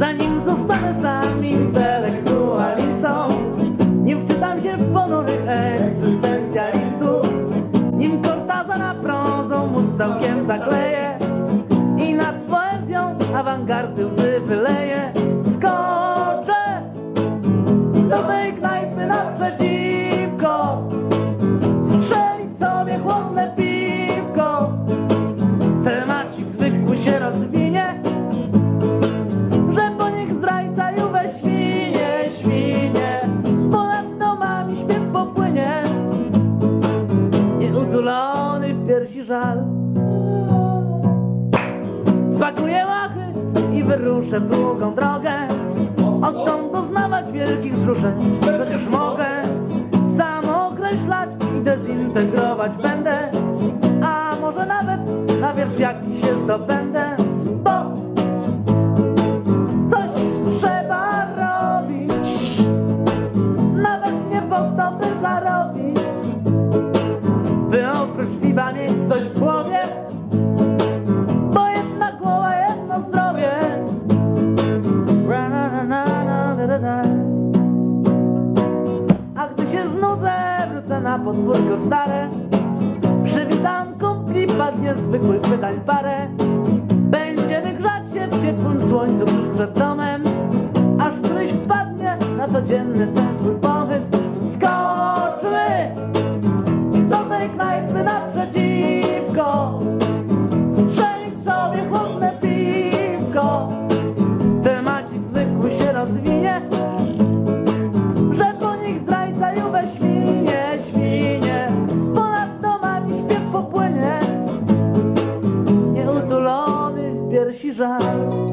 Zanim zostanę sam intelektualistą. Nim wczytam się w ponury egzystencjalistów. Nim Cortazana prozą mózg całkiem zakleje I nad poezją awangardy łzy wyleję. Skoczę do tej knajpy naprzeciwko. Strzelić sobie chłodne piwko. Temacik zwykły się rozwija. Popłynie, nieutulony w piersi żal. Spakuję łachy i wyruszę w długą drogę, odtąd doznawać wielkich wzruszeń. Przecież mogę sam określać i dezintegrować będę, a może nawet na wiersz jakiś się zdobędę, coś w głowie, bo jedna głowa, jedno zdrowie. A gdy się znudzę, wrócę na podwórko stare, przywitam kumpli, padnie zwykłych pytań parę. Będziemy grzać się w ciepłym słońcu tuż przed domem, aż któryś wpadnie na codzienny ten swój żal.